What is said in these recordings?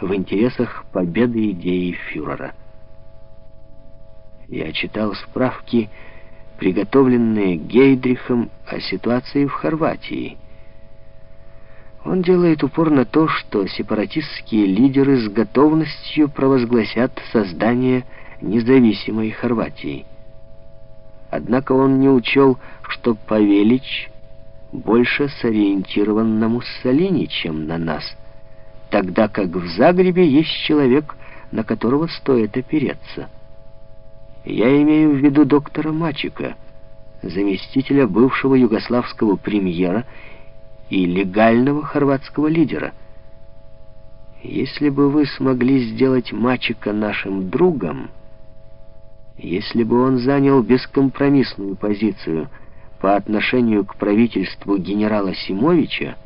в интересах победы идеи фюрера. Я читал справки, приготовленные Гейдрихом о ситуации в Хорватии. Он делает упор на то, что сепаратистские лидеры с готовностью провозгласят создание независимой Хорватии. Однако он не учел, что Павелич больше сориентирован на Муссолини, чем на нас, тогда как в Загребе есть человек, на которого стоит опереться. Я имею в виду доктора Мачика, заместителя бывшего югославского премьера и легального хорватского лидера. Если бы вы смогли сделать Мачика нашим другом, если бы он занял бескомпромиссную позицию по отношению к правительству генерала Симовича,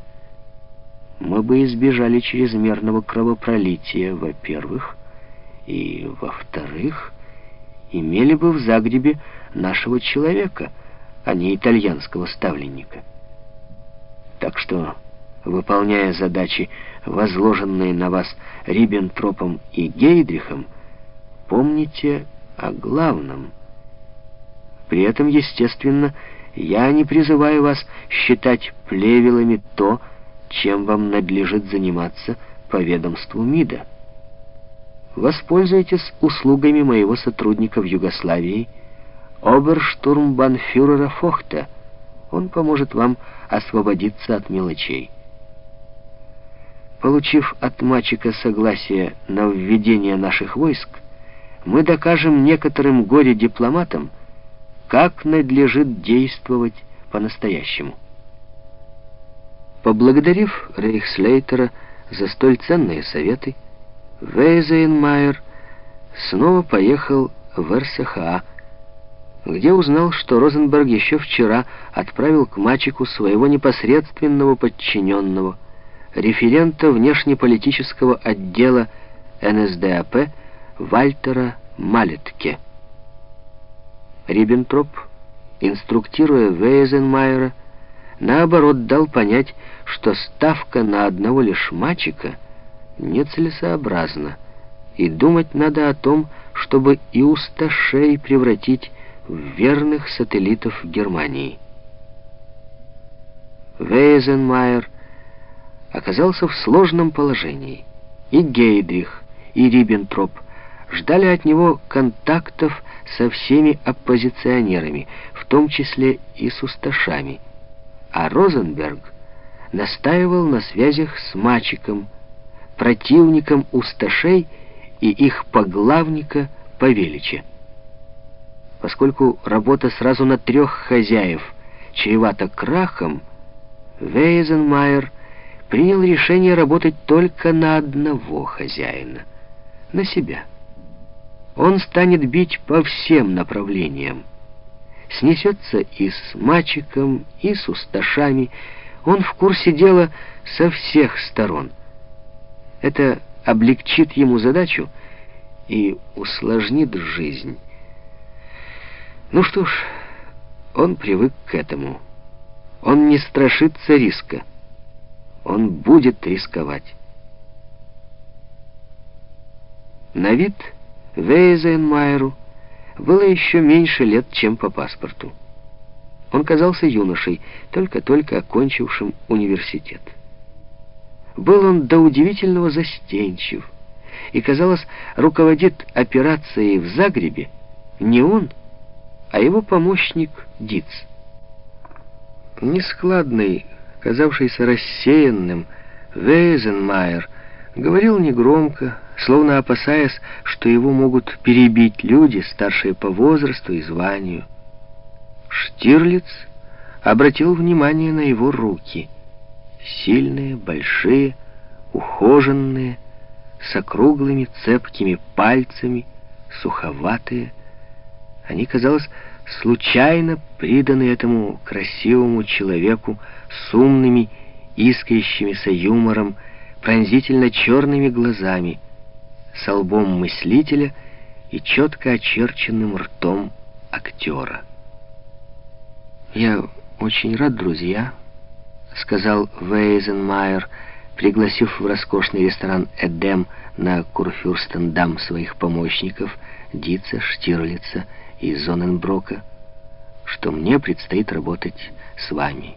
мы бы избежали чрезмерного кровопролития, во-первых, и, во-вторых, имели бы в Загребе нашего человека, а не итальянского ставленника. Так что, выполняя задачи, возложенные на вас Риббентропом и Гейдрихом, помните о главном. При этом, естественно, я не призываю вас считать плевелами то, чем вам надлежит заниматься по ведомству МИДа. Воспользуйтесь услугами моего сотрудника в Югославии, оберштурмбанфюрера Фохта. Он поможет вам освободиться от мелочей. Получив от мальчика согласие на введение наших войск, мы докажем некоторым горе-дипломатам, как надлежит действовать по-настоящему. Поблагодарив Рейхслейтера за столь ценные советы, Вейзенмайер снова поехал в РСХА, где узнал, что Розенберг еще вчера отправил к мальчику своего непосредственного подчиненного, референта внешнеполитического отдела НСДАП Вальтера Малетке. Риббентроп, инструктируя Вейзенмайера, наоборот дал понять, что ставка на одного лишь мальчика — нецелесообразна, и думать надо о том, чтобы и усташей превратить в верных сателлитов Германии. Вейзенмайер оказался в сложном положении. И Гейдрих, и Риббентроп ждали от него контактов со всеми оппозиционерами, в том числе и с усташами. А Розенберг настаивал на связях с Мачиком, противникам усташей и их поглавника Павелича. Поскольку работа сразу на трех хозяев чревата крахом, Вейзенмайер принял решение работать только на одного хозяина, на себя. Он станет бить по всем направлениям. Снесется и с мачиком, и с усташами. Он в курсе дела со всех сторон — это облегчит ему задачу и усложнит жизнь. Ну что ж, он привык к этому. Он не страшится риска. Он будет рисковать. На вид Вейзенмайеру было еще меньше лет, чем по паспорту. Он казался юношей, только-только окончившим университет. Был он до удивительного застенчив, и, казалось, руководит операцией в Загребе не он, а его помощник Диц. Нескладный, казавшийся рассеянным, Вейзенмайер говорил негромко, словно опасаясь, что его могут перебить люди, старшие по возрасту и званию. Штирлиц обратил внимание на его руки — Сильные, большие, ухоженные, с округлыми цепкими пальцами, суховатые. Они, казалось, случайно приданы этому красивому человеку с умными, искрящимися юмором, пронзительно черными глазами, с лбом мыслителя и четко очерченным ртом актера. «Я очень рад, друзья», — сказал Вейзенмайер, пригласив в роскошный ресторан «Эдем» на Курфюрстендам своих помощников Дица, Штирлица и Зоненброка, что мне предстоит работать с вами.